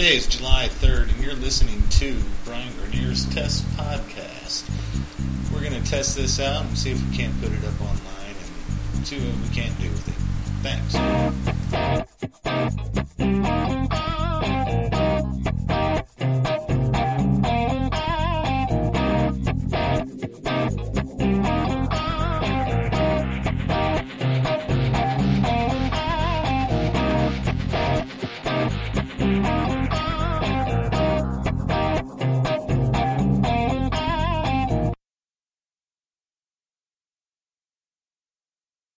Today is July 3rd, and you're listening to Brian Grenier's Test Podcast. We're going to test this out and see if we can't put it up online and see what we can't do with it. Thanks.